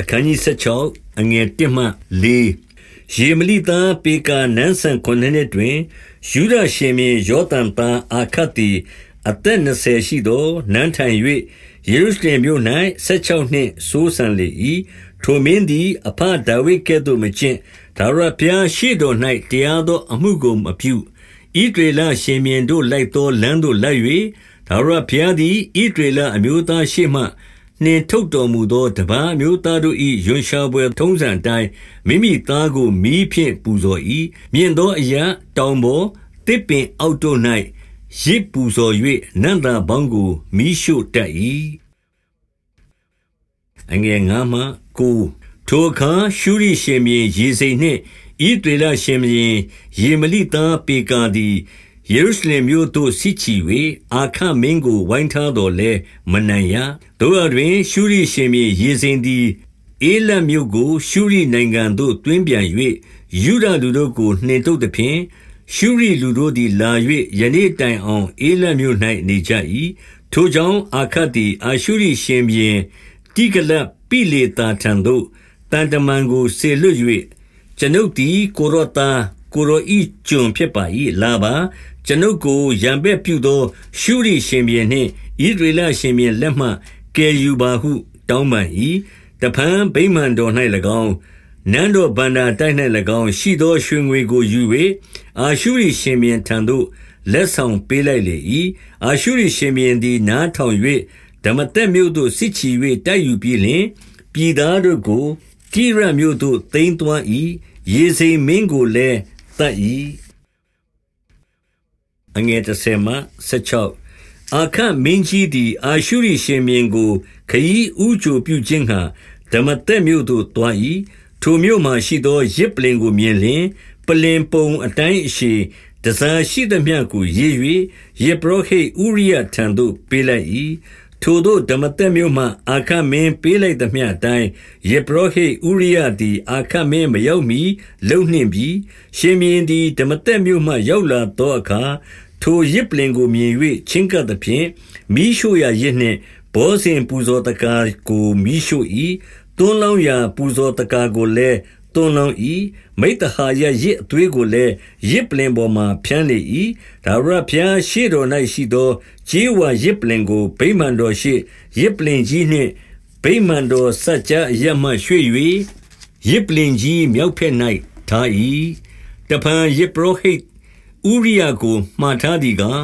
အခန်းကြီး16အငယ်1မှ4ယေမလိသားပေကာနန်းဆန်ခုနှစ်နှစ်တွင်ယူဒရှင်မြေယောသန်သားအာခတ်သည်အသက်20ရှိသောနန်းထိုင်၍ယေရုရှလင်မြို့၌16နှစ်ဆိုးဆန်လေ၏ထိုမင်းသည် အဖဒါဝိဒ်ကဲ့သို့မကျင့်ဒါရဘုရားရှိတော်၌တရားသောအမှုကိုမပြုဣဒေလရှင်မြင်းတို့လိုက်သောလမ်းသို့လိုက်၍ဒါရဘုရားသည်ဣဒေလအမျိုးသားရှိမှ နှင်ထုတ်တော်မူသော တပါးအမျိုးသားတို့၏ရွံရှာဘွယ်ထုံးစံအတိုင်း မိမိသားကို မီးဖြင့်ပူဇော်၏မြင့်သောအရာတောင်ပေါ်တစ်ပင်အောက်တို့၌ရစ်ပူဇော်၍နန္တာဘောင်းကို မီးရှို့တတ်၏အငယ်ငါမှကိုထိုအခါ ရှုရိရှင်မြေရေစိန်နှင့်ဣဒေလရှင်မြေယေမလိသားပေကာသည် ယေရုရှလင်မြို့သို့စစ်ချီ၍အာခမင်းကို ဝိုင်းထားတော်လဲမနိုင်ရတို့အတွင် ရှုရိရှင်မြေရေစင်သည်အေလတ်မြို့ကို ရှုရိနိုင်ငံသို့တွင်းပြန်၍ယူဒလူတို့ကို နှင်ထုတ်သည်ဖြင့် ရှုရိလူတို့သည်လာ၍ယနေ့တိုင်အောင်အေလတ်မြို့၌နေကြ၏ထိုကြောင့် အာခတ်သည် အာရှုရိရှင်ဘီတိကလပိလေတာထံသို့တန်တမန်ကိုဆေလွတ်၍ကျွန်ုပ်သည် ကိုရောတာကိုရောဤကျွန်ဖြစ်ပါ၏လာပါ ကျွန်ုပ်ကိုရံပဲ့ပြုသော ရှုရိရှင်ဘီနှင့်ဣဒရေလရှင်ဘီလက်မှကယ်ယူပါဟု တောင်းပန်၏တဖန်ဗိမာန်တော်၌၎င်းနန်းတော်ဗန္တာတိုက်၌၎င်းရှိသောရွှေငွေကိုယူ၍အာရှုရိရှင်ဘီထံသို့လက်ဆောင်ပေးလိုက်လေ၏အာရှုရိရှင်ဘီသည်နားထောင်၍ဓမ္မတက်မြို့သို့စစ်ချီ၍တိုက်ယူပြီးလျှင်ပြည်သားတို့ကိုကိရမြို့သို့သိမ်းသွား၏ရေစိမ်မင်းကိုလည်းတတ်၏ အငယ်30မှ16အခမင်းကြီးသည်အာရှုရိရှင်မြင်းကို ခရီးဥကြိုပြုခြင်းဟာဓမ္မတက်မြို့သို့တွား၏ထိုမြို့မှရှိသောရစ်ပလင်ကိုမြင်လျင် ပလင်ပုံအတိုင်းအရှိတစားရှိသမျှကိုရေး၍ယေဘရဟိဥရိယထံသို့ပေးလိုက်၏ထိုသို့ဓမ္မသက်မြို့မှအာခတ်မင်းပေးလိုက်သမျှအတိုင်းယေဘရဟိဥရိယသည်အာခတ်မင်းမရောက်မီလုံနှင့်ပြီးရှင်မြင်းသည်ဓမ္မသက်မြို့မှရောက်လာသောအခါ ထိုရစ်ပလင်ကိုမြင်၍ချင်းကပ်သဖြင့်မိရှို့ရာရစ်နှင့်ဘောဇင်ပူဇော်တကာကိုမိရှို့၏တွန်းလောင်းရာပူဇော်တကာကိုလည်းတွန်းလောင်း၏မိတ္တဟာယရစ်အသွေးကိုလည်းရစ်ပလင်ပေါ်မှဖြန်းလေ၏ဒါဝရဖျားရှေ့တော်၌ရှိသောခြေဝါရစ်ပလင်ကိုဗိမာန်တော်ရှိရစ်ပလင်ကြီးနှင့်ဗိမာန်တော်စัจ जा အရမှရွှေ့၍ရစ်ပလင်ကြီးမြောက်ဖက်၌ထား၏တဖန်ရစ်ပရောဟိတ် ။ဥရိယကို မှာထားသည်ကား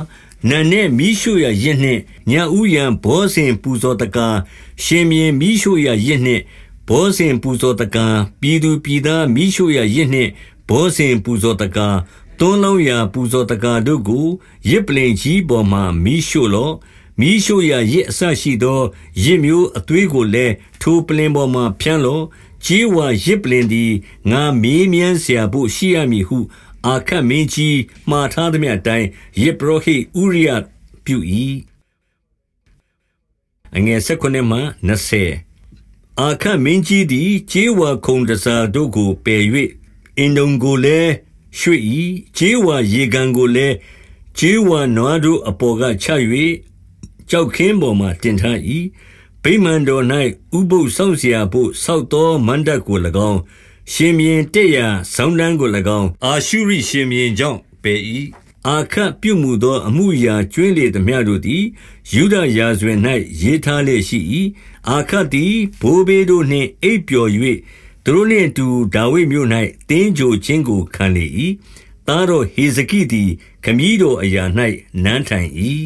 ၊နံနက်မီးရှို့ရာယဇ်နှင့် ညဦးယံဘောဇဉ်ပူဇော်သက္ကာ၊ရှင်ဘုရင်မီးရှို့ရာယဇ်နှင့် ဘောဇဉ်ပူဇော်သက္ကာ၊ပြည်သူပြည်သား မီးရှို့ရာယဇ်နှင့် ဘောဇဉ်ပူဇော်သက္ကာ၊သွန်းလောင်းရာ ပူဇော်သက္ကာတို့ကို ယဇ်ပလ္လင်ကြီးပေါ်မှာ မီးရှို့လော့။မီးရှို့ရာယဇ်အစရှိသော ယဇ်မျိုးအသွေးကိုလည်း ထိုပလ္လင်ပေါ်မှာ ဖြန်းလော့။ကြေးဝါယဇ်ပလ္လင်သည် ငါမေးမြန်းစရာဘို့ ရှိရမည်ဟု အာခတ်မင်းကြီးမှားထားသည်မြတ်တိုင်းယေဘရဟိဥရိယပြု၏အငယ်၁၉မှ20အာခတ်မင်းကြီးသည်ကျေးဝါခုံတစားတို့ကိုပယ်၍အင်ဒုံကိုလည်းရွှေ့၏ကျေးဝါရေကန်ကိုလည်းကျေးဝါနွားတို့အပေါ်ကချ၍ကြောက်ခင်းပေါ်မှတင်ထား၏ဗိမာန်တော်၌ဥပုသ်ဆောင်เสียဖို့ဆောက်သောမန္တကို၎င်း ရှင်မြင်းတက်ရာဆောင်းတန်းကို၎င်း အာရှုရိရှင်မြင်းကြောင့် ပယ်၏အာခတ်ပြုမှုသော အမှုရာကျွင်းလေသမျှတို့သည်ယူဒရာဇဝင်၌ရေးထားလျက်ရှိ၏အာခတ်သည် ဘိုးဘေးတို့နှင့် အိပ်ပျော်၍သူတို့နှင့်အတူ ဒါဝိဒ်မြို့၌တင်းကြိုခြင်းကို ခံလေ၏သားတော်ဟေဇကိသည် ခမည်းတော်အရာ၌နန်းထိုင်၏